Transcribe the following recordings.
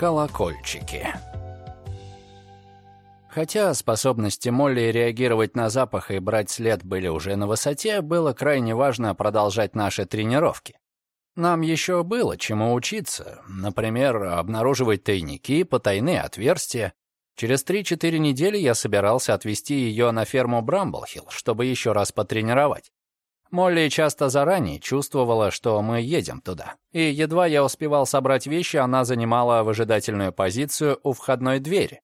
Колокольчики. Хотя способности Молли реагировать на запах и брать след были уже на высоте, было крайне важно продолжать наши тренировки. Нам еще было чему учиться, например, обнаруживать тайники, потайные отверстия. Через 3-4 недели я собирался отвезти ее на ферму Брамблхилл, чтобы еще раз потренировать. Молли часто заранее чувствовала, что мы едем туда. И едва я успевал собрать вещи, она занимала выжидательную позицию у входной двери.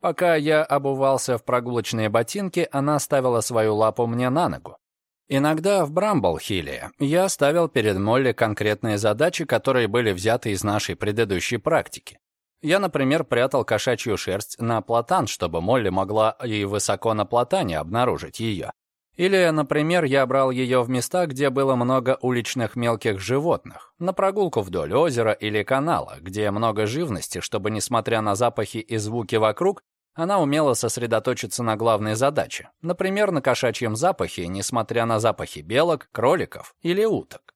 Пока я обувался в прогулочные ботинки, она ставила свою лапу мне на ногу. Иногда в Брамблхилле я ставил перед Молли конкретные задачи, которые были взяты из нашей предыдущей практики. Я, например, прятал кошачью шерсть на платан, чтобы Молли могла и высоко на платане обнаружить ее. Или, например, я брал ее в места, где было много уличных мелких животных, на прогулку вдоль озера или канала, где много живности, чтобы, несмотря на запахи и звуки вокруг, она умела сосредоточиться на главной задаче, например, на кошачьем запахе, несмотря на запахи белок, кроликов или уток.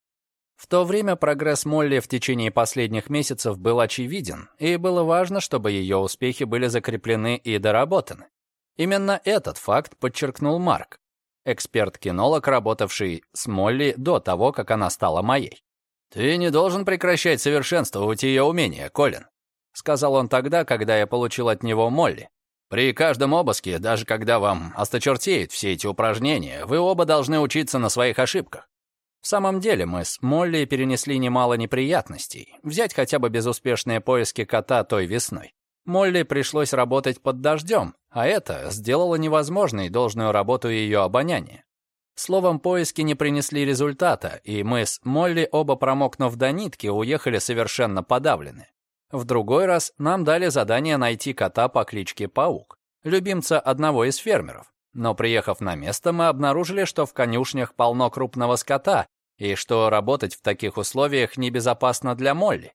В то время прогресс Молли в течение последних месяцев был очевиден, и было важно, чтобы ее успехи были закреплены и доработаны. Именно этот факт подчеркнул Марк, эксперт-кинолог, работавший с Молли до того, как она стала моей. «Ты не должен прекращать совершенствовать ее умения, Колин», сказал он тогда, когда я получил от него Молли. «При каждом обыске, даже когда вам осточертеют все эти упражнения, вы оба должны учиться на своих ошибках. В самом деле мы с Молли перенесли немало неприятностей. Взять хотя бы безуспешные поиски кота той весной. Молли пришлось работать под дождем, а это сделало невозможной должную работу ее обоняния. Словом, поиски не принесли результата, и мы с Молли, оба промокнув до нитки, уехали совершенно подавлены. В другой раз нам дали задание найти кота по кличке Паук, любимца одного из фермеров. Но приехав на место, мы обнаружили, что в конюшнях полно крупного скота, и что работать в таких условиях небезопасно для Молли.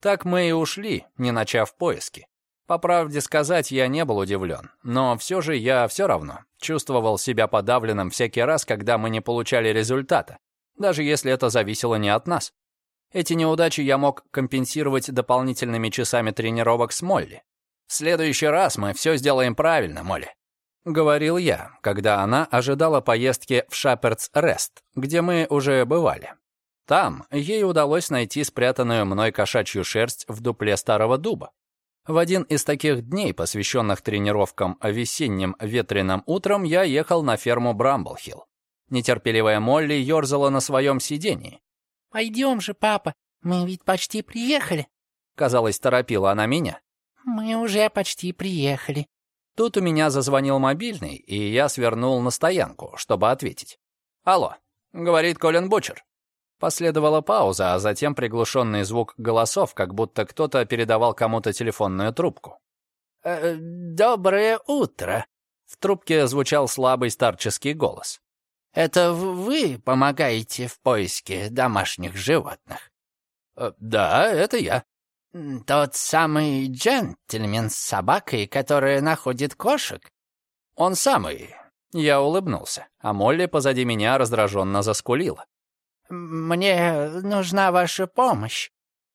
Так мы и ушли, не начав поиски. По правде сказать, я не был удивлен, но все же я все равно чувствовал себя подавленным всякий раз, когда мы не получали результата, даже если это зависело не от нас. Эти неудачи я мог компенсировать дополнительными часами тренировок с Молли. «В следующий раз мы все сделаем правильно, Молли», — говорил я, когда она ожидала поездки в Шапердс Рест, где мы уже бывали. Там ей удалось найти спрятанную мной кошачью шерсть в дупле старого дуба. В один из таких дней, посвященных тренировкам весенним ветреным утром, я ехал на ферму Брамблхилл. Нетерпеливая Молли ерзала на своем сидении. «Пойдем же, папа, мы ведь почти приехали», — казалось, торопила она меня. «Мы уже почти приехали». Тут у меня зазвонил мобильный, и я свернул на стоянку, чтобы ответить. «Алло», — говорит Колин Бучер. Последовала пауза, а затем приглушенный звук голосов, как будто кто-то передавал кому-то телефонную трубку. «Э, «Доброе утро!» В трубке звучал слабый старческий голос. «Это вы помогаете в поиске домашних животных?» «Э, «Да, это я». «Тот самый джентльмен с собакой, который находит кошек?» «Он самый». Я улыбнулся, а Молли позади меня раздраженно заскулила. «Мне нужна ваша помощь.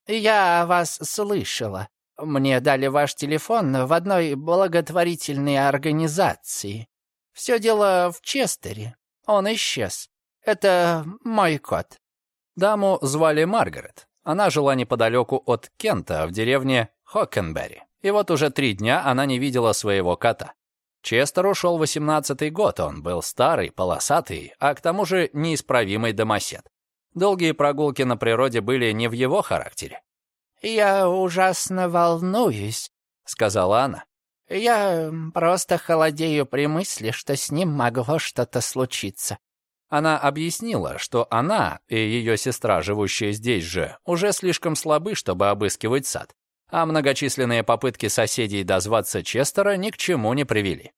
Я вас слышала. Мне дали ваш телефон в одной благотворительной организации. Все дело в Честере. Он исчез. Это мой кот». Даму звали Маргарет. Она жила неподалеку от Кента, в деревне Хокенберри. И вот уже три дня она не видела своего кота. Честер ушел восемнадцатый год, он был старый, полосатый, а к тому же неисправимый домосед. Долгие прогулки на природе были не в его характере. «Я ужасно волнуюсь», — сказала она. «Я просто холодею при мысли, что с ним могло что-то случиться». Она объяснила, что она и ее сестра, живущие здесь же, уже слишком слабы, чтобы обыскивать сад, а многочисленные попытки соседей дозваться Честера ни к чему не привели.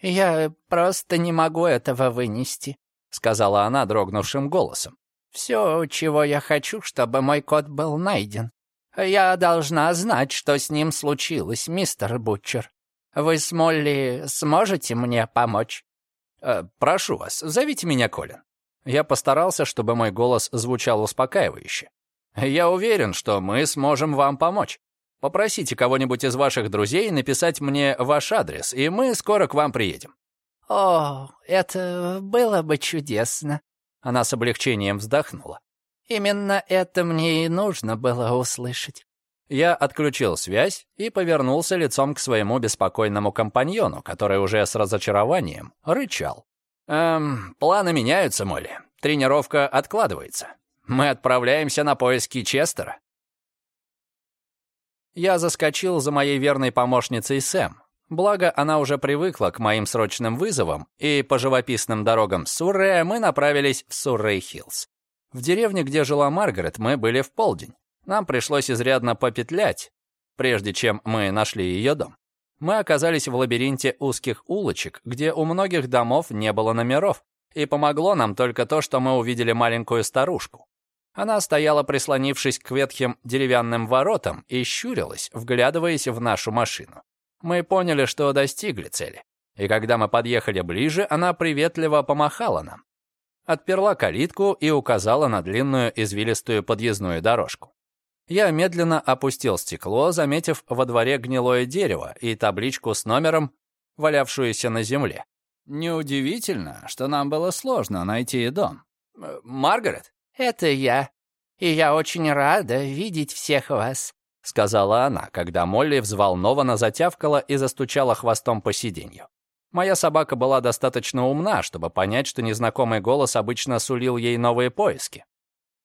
«Я просто не могу этого вынести», — сказала она дрогнувшим голосом. Все, чего я хочу, чтобы мой кот был найден. Я должна знать, что с ним случилось, мистер Бутчер. Вы с Молли сможете мне помочь? Э, прошу вас, зовите меня Колин. Я постарался, чтобы мой голос звучал успокаивающе. Я уверен, что мы сможем вам помочь. Попросите кого-нибудь из ваших друзей написать мне ваш адрес, и мы скоро к вам приедем». «О, это было бы чудесно», — она с облегчением вздохнула. «Именно это мне и нужно было услышать». Я отключил связь и повернулся лицом к своему беспокойному компаньону, который уже с разочарованием рычал. «Эм, планы меняются, Молли. Тренировка откладывается. Мы отправляемся на поиски Честера». Я заскочил за моей верной помощницей Сэм. Благо, она уже привыкла к моим срочным вызовам, и по живописным дорогам Суррея мы направились в Суррей-Хиллз. В деревне, где жила Маргарет, мы были в полдень. Нам пришлось изрядно попетлять, прежде чем мы нашли ее дом. Мы оказались в лабиринте узких улочек, где у многих домов не было номеров, и помогло нам только то, что мы увидели маленькую старушку. Она стояла, прислонившись к ветхим деревянным воротам, и щурилась, вглядываясь в нашу машину. Мы поняли, что достигли цели. И когда мы подъехали ближе, она приветливо помахала нам. Отперла калитку и указала на длинную извилистую подъездную дорожку. Я медленно опустил стекло, заметив во дворе гнилое дерево и табличку с номером, валявшуюся на земле. Неудивительно, что нам было сложно найти дом. Э, «Маргарет?» «Это я. И я очень рада видеть всех вас», — сказала она, когда Молли взволнованно затявкала и застучала хвостом по сиденью. Моя собака была достаточно умна, чтобы понять, что незнакомый голос обычно сулил ей новые поиски.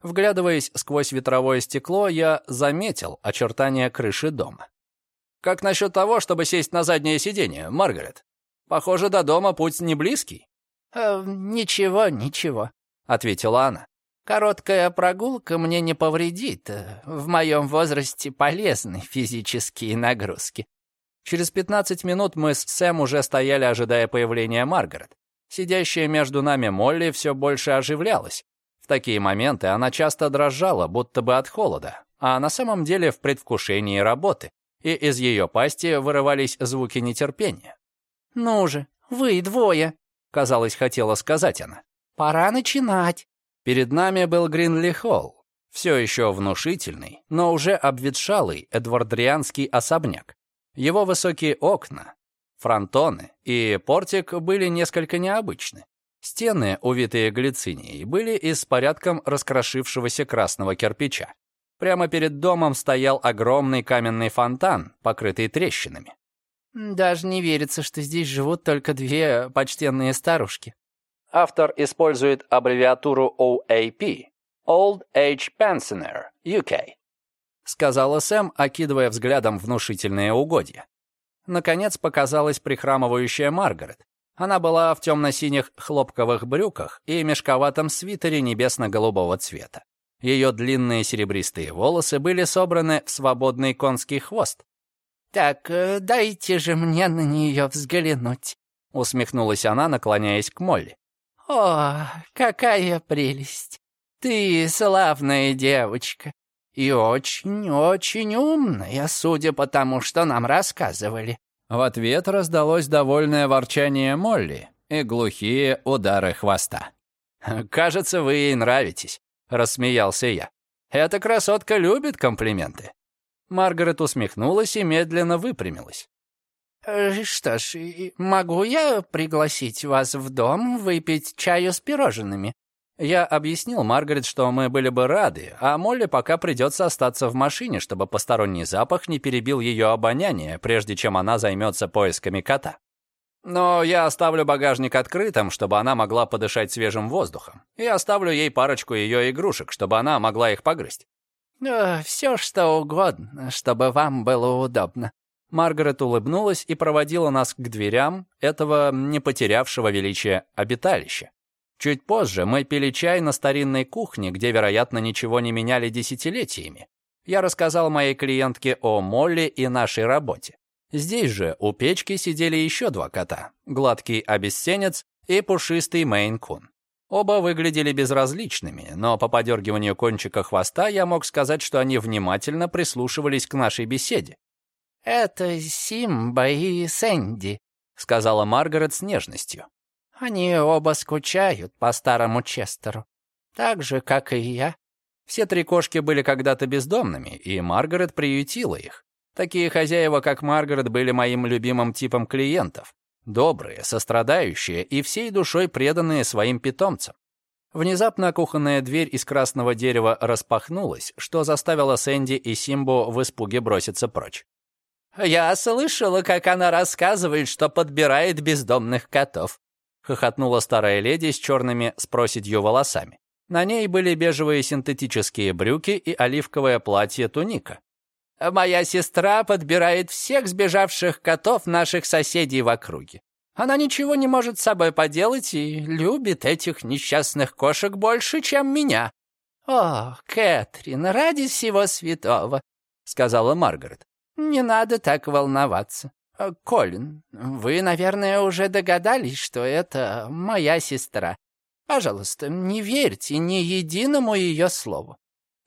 Вглядываясь сквозь ветровое стекло, я заметил очертания крыши дома. «Как насчет того, чтобы сесть на заднее сиденье, Маргарет? Похоже, до дома путь не близкий». «Э, «Ничего, ничего», — ответила она. «Короткая прогулка мне не повредит. В моем возрасте полезны физические нагрузки». Через 15 минут мы с Сэм уже стояли, ожидая появления Маргарет. Сидящая между нами Молли все больше оживлялась. В такие моменты она часто дрожала, будто бы от холода, а на самом деле в предвкушении работы, и из ее пасти вырывались звуки нетерпения. «Ну же, вы двое», — казалось, хотела сказать она. «Пора начинать». Перед нами был Гринли Холл, все еще внушительный, но уже обветшалый эдвардрианский особняк. Его высокие окна, фронтоны и портик были несколько необычны. Стены, увитые глицинией, были из порядком раскрошившегося красного кирпича. Прямо перед домом стоял огромный каменный фонтан, покрытый трещинами. «Даже не верится, что здесь живут только две почтенные старушки». Автор использует аббревиатуру OAP — Old Age Pensioner, UK, сказала Сэм, окидывая взглядом внушительные угодья. Наконец показалась прихрамывающая Маргарет. Она была в темно-синих хлопковых брюках и мешковатом свитере небесно-голубого цвета. Ее длинные серебристые волосы были собраны в свободный конский хвост. «Так, э, дайте же мне на нее взглянуть», — усмехнулась она, наклоняясь к Молли. «О, какая прелесть! Ты славная девочка и очень-очень умная, судя по тому, что нам рассказывали. В ответ раздалось довольное ворчание Молли и глухие удары хвоста. «Кажется, вы ей нравитесь», — рассмеялся я. «Эта красотка любит комплименты». Маргарет усмехнулась и медленно выпрямилась. «Э, «Что ж, могу я пригласить вас в дом выпить чаю с пирожными?» Я объяснил Маргарет, что мы были бы рады, а Молли пока придется остаться в машине, чтобы посторонний запах не перебил ее обоняние, прежде чем она займется поисками кота. Но я оставлю багажник открытым, чтобы она могла подышать свежим воздухом, и оставлю ей парочку ее игрушек, чтобы она могла их погрызть. «Все, что угодно, чтобы вам было удобно». Маргарет улыбнулась и проводила нас к дверям этого не потерявшего величия обиталища. Чуть позже мы пили чай на старинной кухне, где, вероятно, ничего не меняли десятилетиями. Я рассказал моей клиентке о Молли и нашей работе. Здесь же у печки сидели еще два кота — гладкий обесценец и пушистый мейн-кун. Оба выглядели безразличными, но по подергиванию кончика хвоста я мог сказать, что они внимательно прислушивались к нашей беседе. «Это Симба и Сэнди», — сказала Маргарет с нежностью. Они оба скучают по старому Честеру. Так же, как и я. Все три кошки были когда-то бездомными, и Маргарет приютила их. Такие хозяева, как Маргарет, были моим любимым типом клиентов. Добрые, сострадающие и всей душой преданные своим питомцам. Внезапно кухонная дверь из красного дерева распахнулась, что заставило Сэнди и Симбу в испуге броситься прочь. «Я слышала, как она рассказывает, что подбирает бездомных котов», хохотнула старая леди с черными с проседью волосами. На ней были бежевые синтетические брюки и оливковое платье-туника. Моя сестра подбирает всех сбежавших котов наших соседей в округе. Она ничего не может с собой поделать и любит этих несчастных кошек больше, чем меня. «О, Кэтрин, ради всего святого», — сказала Маргарет. «Не надо так волноваться. Э, Колин, вы, наверное, уже догадались, что это моя сестра. Пожалуйста, не верьте ни единому ее слову».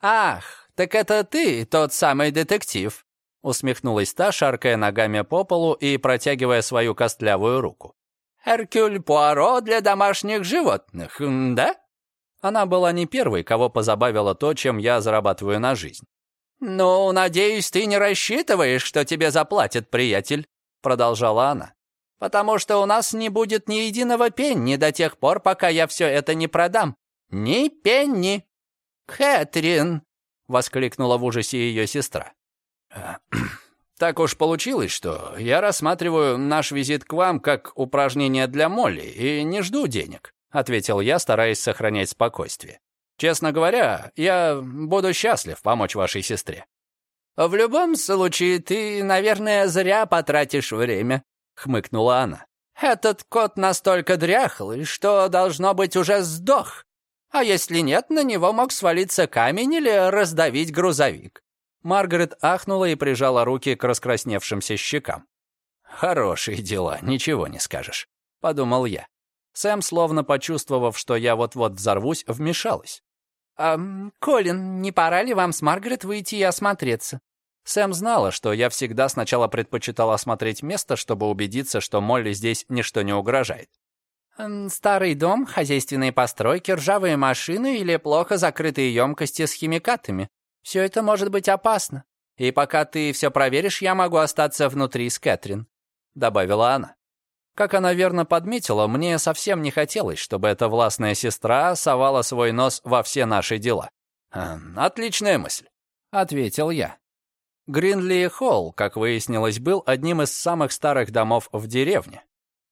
«Ах, «Так это ты, тот самый детектив?» Усмехнулась та, шаркая ногами по полу и протягивая свою костлявую руку. «Эркюль Пуаро для домашних животных, да?» Она была не первой, кого позабавило то, чем я зарабатываю на жизнь. «Ну, надеюсь, ты не рассчитываешь, что тебе заплатят, приятель», продолжала она. «Потому что у нас не будет ни единого пенни до тех пор, пока я все это не продам. Ни пенни!» «Кэтрин!» воскликнула в ужасе ее сестра. «Так уж получилось, что я рассматриваю наш визит к вам как упражнение для Молли и не жду денег», ответил я, стараясь сохранять спокойствие. «Честно говоря, я буду счастлив помочь вашей сестре». «В любом случае, ты, наверное, зря потратишь время», хмыкнула она. «Этот кот настолько дряхлый, что, должно быть, уже сдох. А если нет, на него мог свалиться камень или раздавить грузовик. Маргарет ахнула и прижала руки к раскрасневшимся щекам. «Хорошие дела, ничего не скажешь», — подумал я. Сэм, словно почувствовав, что я вот-вот взорвусь, вмешалась. «А, Колин, не пора ли вам с Маргарет выйти и осмотреться?» Сэм знала, что я всегда сначала предпочитал осмотреть место, чтобы убедиться, что Молли здесь ничто не угрожает. Старый дом, хозяйственные постройки, ржавые машины или плохо закрытые емкости с химикатами. Все это может быть опасно. И пока ты все проверишь, я могу остаться внутри с Кэтрин», — добавила она. Как она верно подметила, мне совсем не хотелось, чтобы эта властная сестра совала свой нос во все наши дела. «Отличная мысль», — ответил я. Гринли Холл, как выяснилось, был одним из самых старых домов в деревне.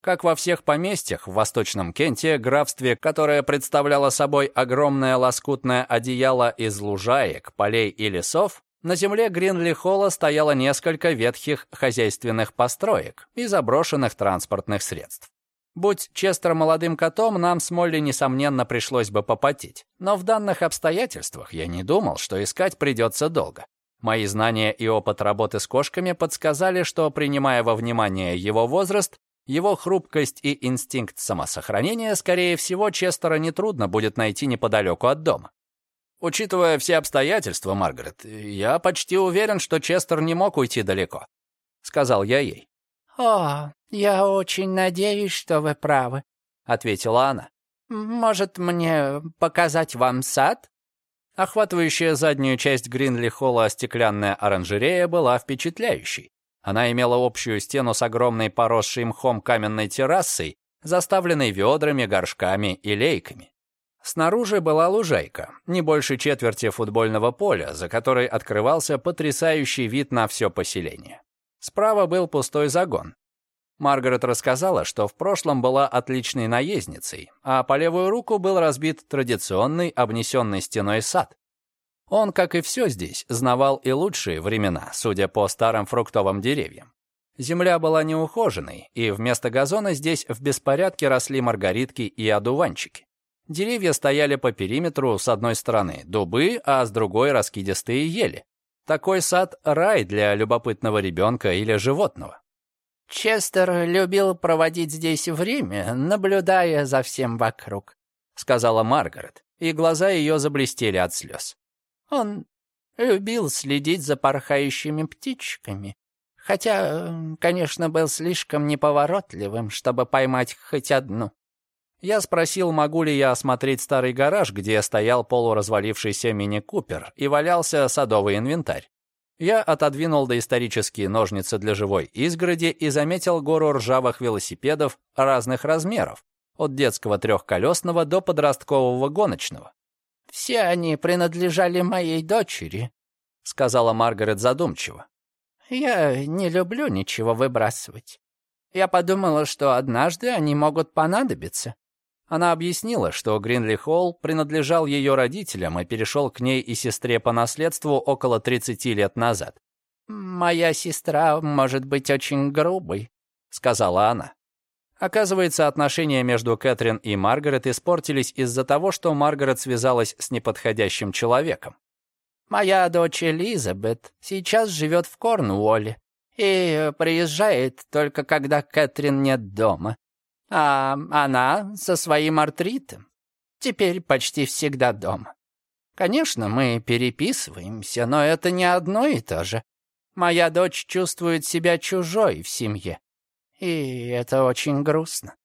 Как во всех поместьях в Восточном Кенте, графстве, которое представляло собой огромное лоскутное одеяло из лужаек, полей и лесов, на земле Гринли-Холла стояло несколько ветхих хозяйственных построек и заброшенных транспортных средств. Будь Честер молодым котом, нам с Молли, несомненно, пришлось бы попотеть. Но в данных обстоятельствах я не думал, что искать придется долго. Мои знания и опыт работы с кошками подсказали, что, принимая во внимание его возраст, его хрупкость и инстинкт самосохранения, скорее всего, Честера нетрудно будет найти неподалеку от дома. Учитывая все обстоятельства, Маргарет, я почти уверен, что Честер не мог уйти далеко, сказал я ей. О, я очень надеюсь, что вы правы, ответила она. Может, мне показать вам сад? Охватывающая заднюю часть Гринли-холла стеклянная оранжерея была впечатляющей. Она имела общую стену с огромной поросшей мхом каменной террасой, заставленной ведрами, горшками и лейками. Снаружи была лужайка, не больше четверти футбольного поля, за которой открывался потрясающий вид на все поселение. Справа был пустой загон. Маргарет рассказала, что в прошлом была отличной наездницей, а по левую руку был разбит традиционный обнесенный стеной сад. Он, как и все здесь, знавал и лучшие времена, судя по старым фруктовым деревьям. Земля была неухоженной, и вместо газона здесь в беспорядке росли маргаритки и одуванчики. Деревья стояли по периметру с одной стороны дубы, а с другой раскидистые ели. Такой сад — рай для любопытного ребенка или животного. «Честер любил проводить здесь время, наблюдая за всем вокруг», — сказала Маргарет, и глаза ее заблестели от слез. Он любил следить за порхающими птичками, хотя, конечно, был слишком неповоротливым, чтобы поймать хоть одну. Я спросил, могу ли я осмотреть старый гараж, где стоял полуразвалившийся мини-купер и валялся садовый инвентарь. Я отодвинул доисторические ножницы для живой изгороди и заметил гору ржавых велосипедов разных размеров, от детского трехколесного до подросткового гоночного. «Все они принадлежали моей дочери», — сказала Маргарет задумчиво. «Я не люблю ничего выбрасывать. Я подумала, что однажды они могут понадобиться. Она объяснила, что Гринли Холл принадлежал ее родителям и перешел к ней и сестре по наследству около 30 лет назад. «Моя сестра может быть очень грубой», — сказала она. Оказывается, отношения между Кэтрин и Маргарет испортились из-за того, что Маргарет связалась с неподходящим человеком. «Моя дочь Элизабет сейчас живет в Корнуолле и приезжает только когда Кэтрин нет дома. А она со своим артритом. Теперь почти всегда дома. Конечно, мы переписываемся, но это не одно и то же. Моя дочь чувствует себя чужой в семье. И это очень грустно.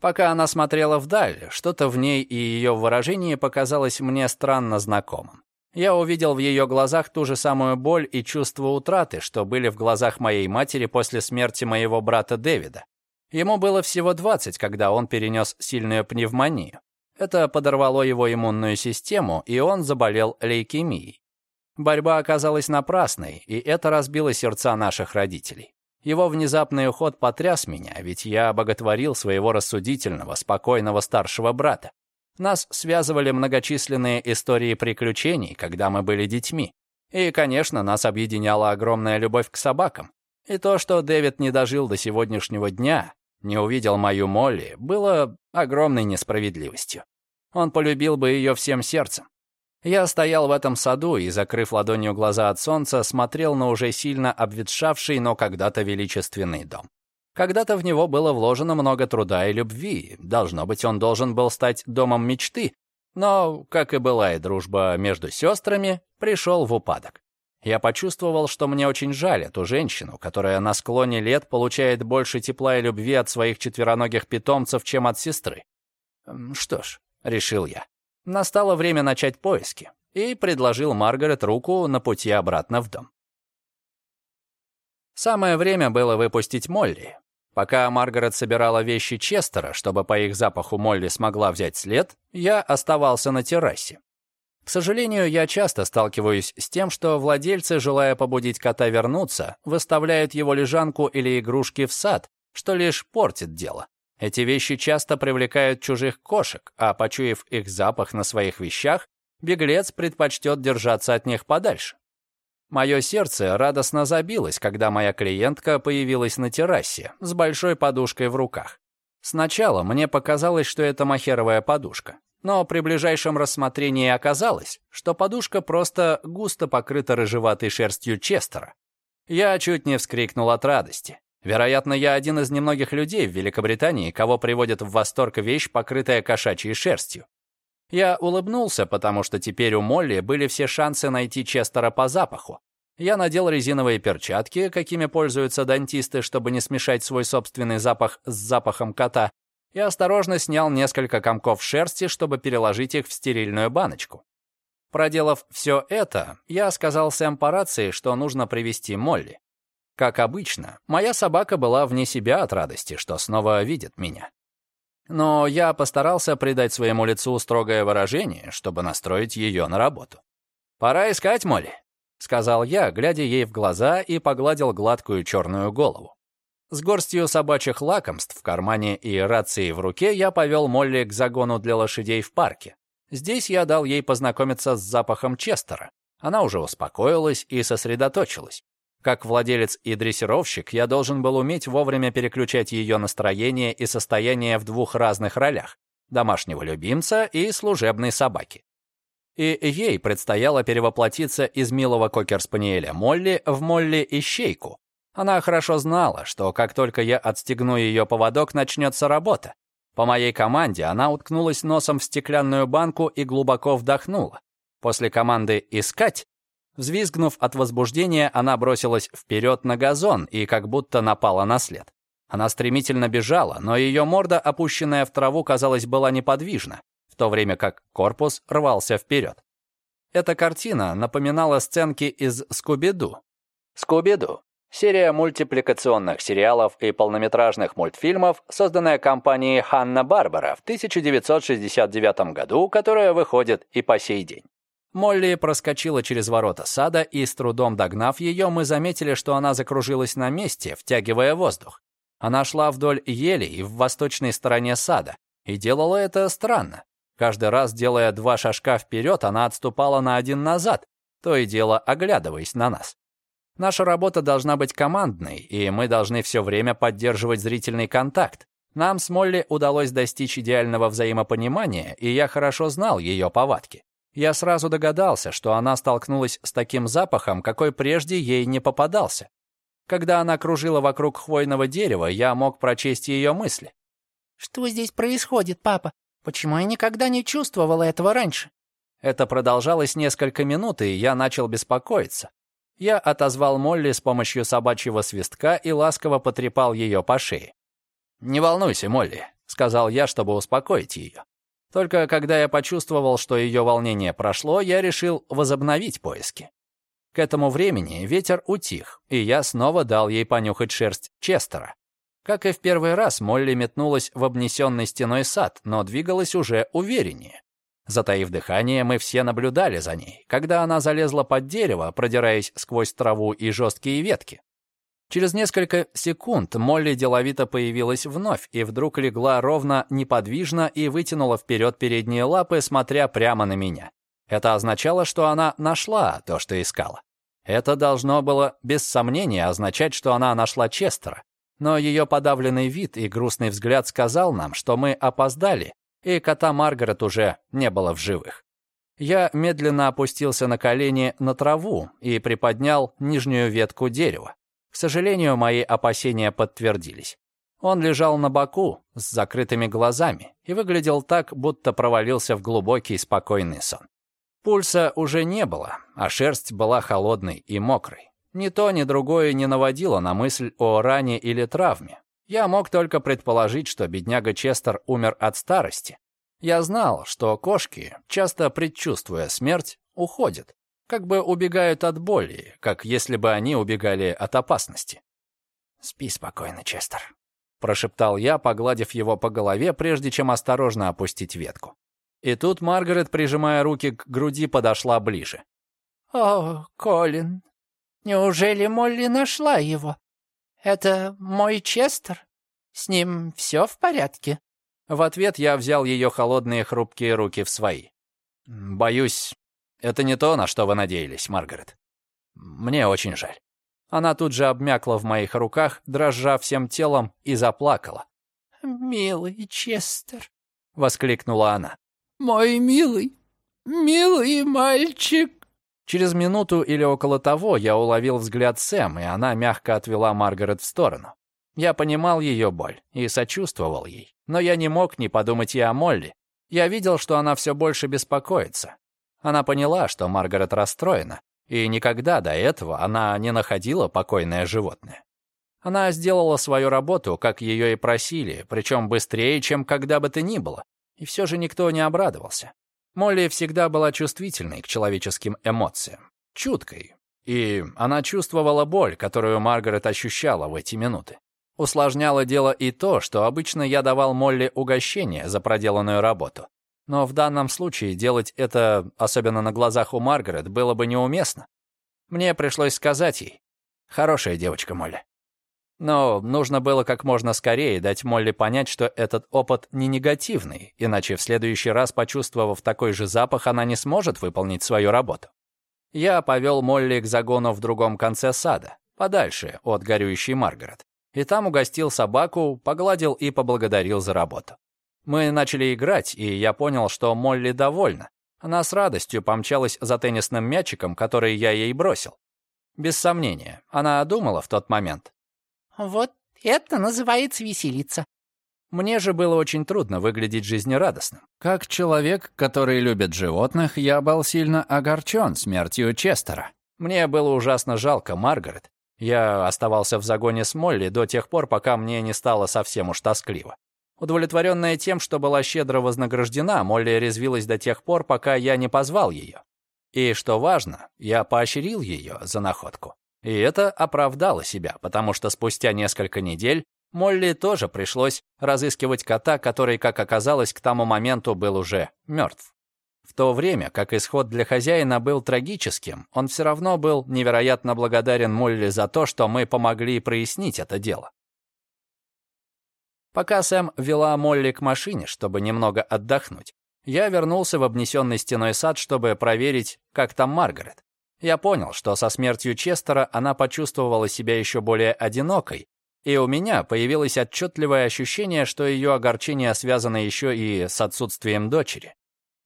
Пока она смотрела вдаль, что-то в ней и ее выражении показалось мне странно знакомым. Я увидел в ее глазах ту же самую боль и чувство утраты, что были в глазах моей матери после смерти моего брата Дэвида. Ему было всего 20, когда он перенес сильную пневмонию. Это подорвало его иммунную систему, и он заболел лейкемией. Борьба оказалась напрасной, и это разбило сердца наших родителей. Его внезапный уход потряс меня, ведь я боготворил своего рассудительного, спокойного старшего брата. Нас связывали многочисленные истории приключений, когда мы были детьми. И, конечно, нас объединяла огромная любовь к собакам. И то, что Дэвид не дожил до сегодняшнего дня, не увидел мою Молли, было огромной несправедливостью. Он полюбил бы ее всем сердцем. Я стоял в этом саду и, закрыв ладонью глаза от солнца, смотрел на уже сильно обветшавший, но когда-то величественный дом. Когда-то в него было вложено много труда и любви. Должно быть, он должен был стать домом мечты. Но, как и была и дружба между сестрами, пришел в упадок. Я почувствовал, что мне очень жаль эту женщину, которая на склоне лет получает больше тепла и любви от своих четвероногих питомцев, чем от сестры. Что ж, решил я. Настало время начать поиски, и предложил Маргарет руку на пути обратно в дом. Самое время было выпустить Молли. Пока Маргарет собирала вещи Честера, чтобы по их запаху Молли смогла взять след, я оставался на террасе. К сожалению, я часто сталкиваюсь с тем, что владельцы, желая побудить кота вернуться, выставляют его лежанку или игрушки в сад, что лишь портит дело. Эти вещи часто привлекают чужих кошек, а почуяв их запах на своих вещах, беглец предпочтет держаться от них подальше. Мое сердце радостно забилось, когда моя клиентка появилась на террасе с большой подушкой в руках. Сначала мне показалось, что это махеровая подушка, но при ближайшем рассмотрении оказалось, что подушка просто густо покрыта рыжеватой шерстью Честера. Я чуть не вскрикнул от радости. Вероятно, я один из немногих людей в Великобритании, кого приводит в восторг вещь, покрытая кошачьей шерстью. Я улыбнулся, потому что теперь у Молли были все шансы найти Честера по запаху. Я надел резиновые перчатки, какими пользуются дантисты, чтобы не смешать свой собственный запах с запахом кота, и осторожно снял несколько комков шерсти, чтобы переложить их в стерильную баночку. Проделав все это, я сказал Сэм по рации, что нужно привести Молли. Как обычно, моя собака была вне себя от радости, что снова видит меня. Но я постарался придать своему лицу строгое выражение, чтобы настроить ее на работу. «Пора искать Молли», — сказал я, глядя ей в глаза и погладил гладкую черную голову. С горстью собачьих лакомств в кармане и рацией в руке я повел Молли к загону для лошадей в парке. Здесь я дал ей познакомиться с запахом Честера. Она уже успокоилась и сосредоточилась. Как владелец и дрессировщик, я должен был уметь вовремя переключать ее настроение и состояние в двух разных ролях — домашнего любимца и служебной собаки. И ей предстояло перевоплотиться из милого кокер-спаниеля Молли в Молли-ищейку, она хорошо знала, что как только я отстегну ее поводок, начнется работа. По моей команде она уткнулась носом в стеклянную банку и глубоко вдохнула. После команды «искать», взвизгнув от возбуждения, она бросилась вперед на газон и как будто напала на след. Она стремительно бежала, но ее морда, опущенная в траву, казалось, была неподвижна, в то время как корпус рвался вперед. Эта картина напоминала сценки из «Скуби-Ду», Скуби-Ду Серия мультипликационных сериалов и полнометражных мультфильмов, созданная компанией Ханна-Барбара в 1969 году, которая выходит и по сей день. Молли проскочила через ворота сада, и с трудом догнав ее, мы заметили, что она закружилась на месте, втягивая воздух. Она шла вдоль елей в восточной стороне сада, и делала это странно. Каждый раз, делая два шажка вперед, она отступала на один назад, то и дело оглядываясь на нас. Наша работа должна быть командной, и мы должны все время поддерживать зрительный контакт. Нам с Молли удалось достичь идеального взаимопонимания, и я хорошо знал ее повадки. Я сразу догадался, что она столкнулась с таким запахом, какой прежде ей не попадался. Когда она кружила вокруг хвойного дерева, я мог прочесть ее мысли. «Что здесь происходит, папа? Почему я никогда не чувствовала этого раньше?» Это продолжалось несколько минут, и я начал беспокоиться. Я отозвал Молли с помощью собачьего свистка и ласково потрепал ее по шее. «Не волнуйся, Молли», — сказал я, чтобы успокоить ее. Только когда я почувствовал, что ее волнение прошло, я решил возобновить поиски. К этому времени ветер утих, и я снова дал ей понюхать шерсть Честера. Как и в первый раз, Молли метнулась в обнесенный стеной сад, но двигалась уже увереннее. Затаив дыхание, мы все наблюдали за ней, когда она залезла под дерево, продираясь сквозь траву и жесткие ветки. Через несколько секунд Молли деловито появилась вновь и вдруг легла ровно, неподвижно и вытянула вперед передние лапы, смотря прямо на меня. Это означало, что она нашла то, что искала. Это должно было без сомнения означать, что она нашла Честера. Но ее подавленный вид и грустный взгляд сказал нам, что мы опоздали, и кота Маргарет уже не было в живых. Я медленно опустился на колени на траву и приподнял нижнюю ветку дерева. К сожалению, мои опасения подтвердились. Он лежал на боку с закрытыми глазами и выглядел так, будто провалился в глубокий спокойный сон. Пульса уже не было, а шерсть была холодной и мокрой. Ни то, ни другое не наводило на мысль о ране или травме. Я мог только предположить, что бедняга Честер умер от старости. Я знал, что кошки, часто предчувствуя смерть, уходят, как бы убегают от боли, как если бы они убегали от опасности. «Спи спокойно, Честер», — прошептал я, погладив его по голове, прежде чем осторожно опустить ветку. И тут Маргарет, прижимая руки к груди, подошла ближе. «О, Колин, неужели Молли нашла его?» «Это мой Честер? С ним все в порядке?» В ответ я взял ее холодные хрупкие руки в свои. «Боюсь, это не то, на что вы надеялись, Маргарет. Мне очень жаль». Она тут же обмякла в моих руках, дрожа всем телом, и заплакала. «Милый Честер», — воскликнула она. «Мой милый, милый мальчик». Через минуту или около того я уловил взгляд Сэм, и она мягко отвела Маргарет в сторону. Я понимал ее боль и сочувствовал ей, но я не мог не подумать и о Молли. Я видел, что она все больше беспокоится. Она поняла, что Маргарет расстроена, и никогда до этого она не находила покойное животное. Она сделала свою работу, как ее и просили, причем быстрее, чем когда бы то ни было, и все же никто не обрадовался. Молли всегда была чувствительной к человеческим эмоциям, чуткой, и она чувствовала боль, которую Маргарет ощущала в эти минуты. Усложняло дело и то, что обычно я давал Молли угощение за проделанную работу. Но в данном случае делать это, особенно на глазах у Маргарет, было бы неуместно. Мне пришлось сказать ей, «Хорошая девочка, Молли. Но нужно было как можно скорее дать Молли понять, что этот опыт не негативный, иначе в следующий раз, почувствовав такой же запах, она не сможет выполнить свою работу. Я повел Молли к загону в другом конце сада, подальше от горюющей Маргарет. И там угостил собаку, погладил и поблагодарил за работу. Мы начали играть, и я понял, что Молли довольна. Она с радостью помчалась за теннисным мячиком, который я ей бросил. Без сомнения, она думала в тот момент, вот это называется веселиться. Мне же было очень трудно выглядеть жизнерадостным. Как человек, который любит животных, я был сильно огорчен смертью Честера. Мне было ужасно жалко Маргарет. Я оставался в загоне с Молли до тех пор, пока мне не стало совсем уж тоскливо. Удовлетворенная тем, что была щедро вознаграждена, Молли резвилась до тех пор, пока я не позвал ее. И, что важно, я поощрил ее за находку. И это оправдало себя, потому что спустя несколько недель Молли тоже пришлось разыскивать кота, который, как оказалось, к тому моменту был уже мертв. В то время, как исход для хозяина был трагическим, он все равно был невероятно благодарен Молли за то, что мы помогли прояснить это дело. Пока Сэм вела Молли к машине, чтобы немного отдохнуть, я вернулся в обнесенный стеной сад, чтобы проверить, как там Маргарет. Я понял, что со смертью Честера она почувствовала себя еще более одинокой, и у меня появилось отчетливое ощущение, что ее огорчение связано еще и с отсутствием дочери.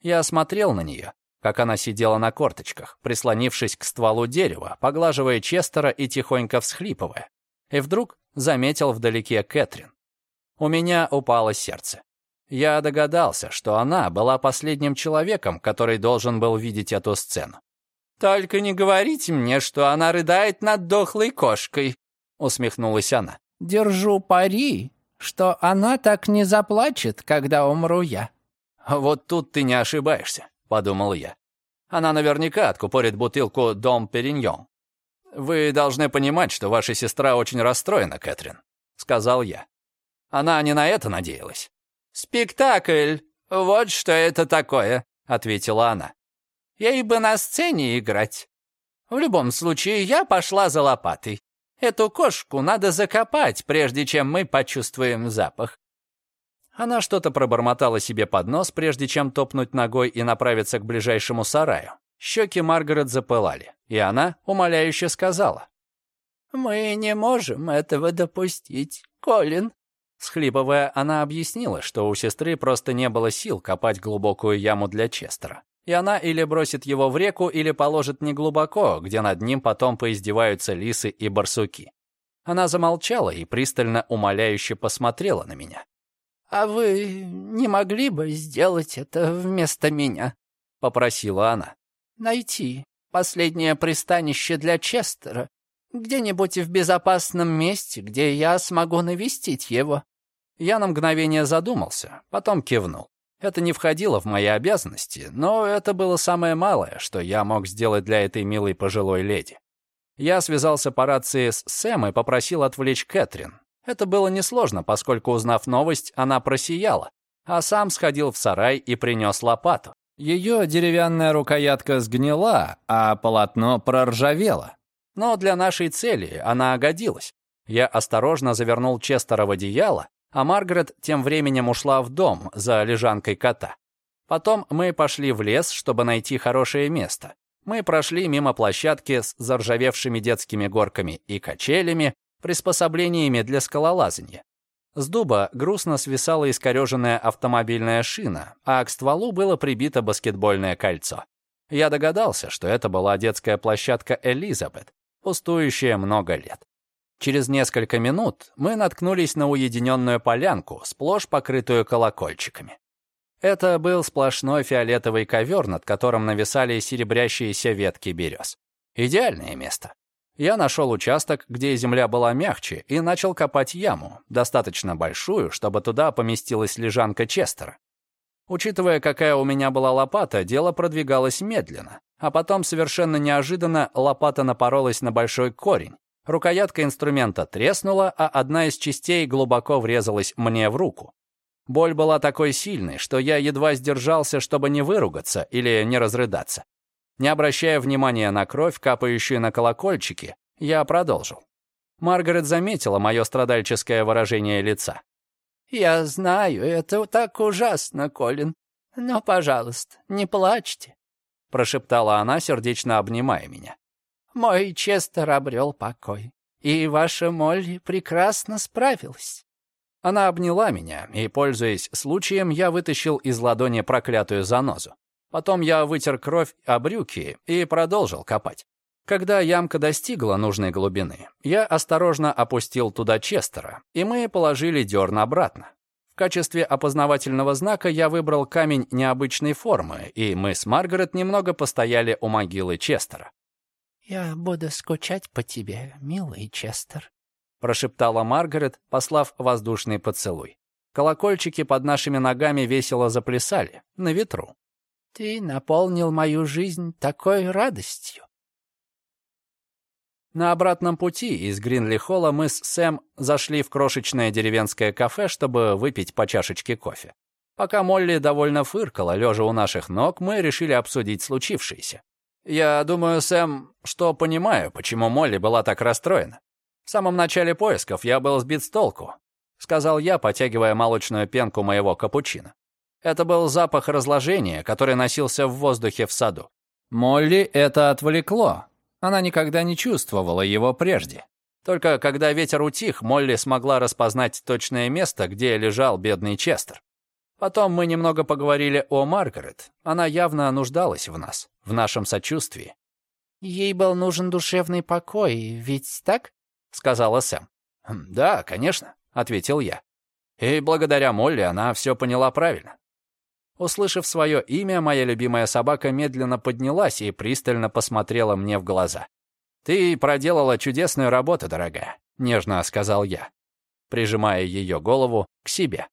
Я смотрел на нее, как она сидела на корточках, прислонившись к стволу дерева, поглаживая Честера и тихонько всхлипывая. И вдруг заметил вдалеке Кэтрин. У меня упало сердце. Я догадался, что она была последним человеком, который должен был видеть эту сцену. «Только не говорите мне, что она рыдает над дохлой кошкой», — усмехнулась она. «Держу пари, что она так не заплачет, когда умру я». «Вот тут ты не ошибаешься», — подумал я. «Она наверняка откупорит бутылку «Дом Периньон». «Вы должны понимать, что ваша сестра очень расстроена, Кэтрин», — сказал я. Она не на это надеялась. «Спектакль! Вот что это такое!» — ответила она. «Ей бы на сцене играть. В любом случае, я пошла за лопатой. Эту кошку надо закопать, прежде чем мы почувствуем запах». Она что-то пробормотала себе под нос, прежде чем топнуть ногой и направиться к ближайшему сараю. Щеки Маргарет запылали, и она умоляюще сказала. «Мы не можем этого допустить, Колин. Схлипывая, она объяснила, что у сестры просто не было сил копать глубокую яму для Честера. И она или бросит его в реку, или положит неглубоко, где над ним потом поиздеваются лисы и барсуки. Она замолчала и пристально умоляюще посмотрела на меня. «А вы не могли бы сделать это вместо меня?» — попросила она. «Найти последнее пристанище для Честера где-нибудь в безопасном месте, где я смогу навестить его». Я на мгновение задумался, потом кивнул. Это не входило в мои обязанности, но это было самое малое, что я мог сделать для этой милой пожилой леди. Я связался по рации с Сэм и попросил отвлечь Кэтрин. Это было несложно, поскольку, узнав новость, она просияла, а сам сходил в сарай и принес лопату. Ее деревянная рукоятка сгнила, а полотно проржавело. Но для нашей цели она годилась. Я осторожно завернул Честера в одеяло, а Маргарет тем временем ушла в дом за лежанкой кота. Потом мы пошли в лес, чтобы найти хорошее место. Мы прошли мимо площадки с заржавевшими детскими горками и качелями, приспособлениями для скалолазания. С дуба грустно свисала искореженная автомобильная шина, а к стволу было прибито баскетбольное кольцо. Я догадался, что это была детская площадка Элизабет, пустующая много лет. Через несколько минут мы наткнулись на уединенную полянку, сплошь покрытую колокольчиками. Это был сплошной фиолетовый ковер, над которым нависали серебрящиеся ветки берез. Идеальное место. Я нашел участок, где земля была мягче, и начал копать яму, достаточно большую, чтобы туда поместилась лежанка Честера. Учитывая, какая у меня была лопата, дело продвигалось медленно. А потом, совершенно неожиданно, лопата напоролась на большой корень. Рукоятка инструмента треснула, а одна из частей глубоко врезалась мне в руку. Боль была такой сильной, что я едва сдержался, чтобы не выругаться или не разрыдаться. Не обращая внимания на кровь, капающую на колокольчики, я продолжил. Маргарет заметила мое страдальческое выражение лица. «Я знаю, это так ужасно, Колин. Но, пожалуйста, не плачьте прошептала она, сердечно обнимая меня. «Мой Честер обрел покой, и ваша Молли прекрасно справилась». Она обняла меня, и, пользуясь случаем, я вытащил из ладони проклятую занозу. Потом я вытер кровь о брюки и продолжил копать. Когда ямка достигла нужной глубины, я осторожно опустил туда Честера, и мы положили дерн обратно. В качестве опознавательного знака я выбрал камень необычной формы, и мы с Маргарет немного постояли у могилы Честера. «Я буду скучать по тебе, милый Честер», — прошептала Маргарет, послав воздушный поцелуй. Колокольчики под нашими ногами весело заплясали, на ветру. «Ты наполнил мою жизнь такой радостью». На обратном пути из Гринли-холла мы с Сэм зашли в крошечное деревенское кафе, чтобы выпить по чашечке кофе. Пока Молли довольно фыркала, лежа у наших ног, мы решили обсудить случившееся. Я думаю, Сэм, что понимаю, почему Молли была так расстроена. В самом начале поисков я был сбит с толку, сказал я, потягивая молочную пенку моего капучино. Это был запах разложения, который носился в воздухе в саду. Молли это отвлекло, она никогда не чувствовала его прежде. Только когда ветер утих, Молли смогла распознать точное место, где лежал бедный Честер. Потом мы немного поговорили о Маргарет. Она явно нуждалась в нас, в нашем сочувствии. «Ей был нужен душевный покой, ведь так?» — сказала Сэм. «Хм, «Да, конечно», — ответил я. И благодаря Молли она все поняла правильно. Услышав свое имя, моя любимая собака медленно поднялась и пристально посмотрела мне в глаза. «Ты проделала чудесную работу, дорогая», — нежно сказал я, прижимая ее голову к себе.